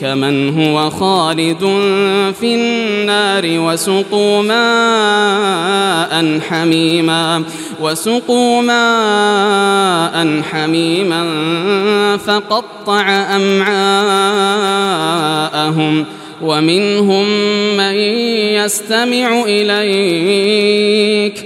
كمن هو خالد في النار وسقوا ماء حميما وسقوا ماء حميما فقطع أمعاءهم ومنهم من يستمع إليك.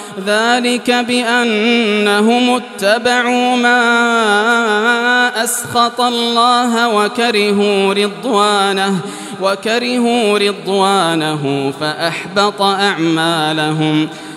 ذلك بأنهم اتبعوا ما أسخط الله وكرهوا رضوانه وكرهوا رضوانه فأحبط أعمالهم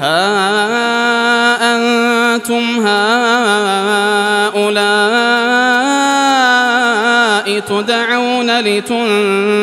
ها أنتم هؤلاء تدعون لتنفقوا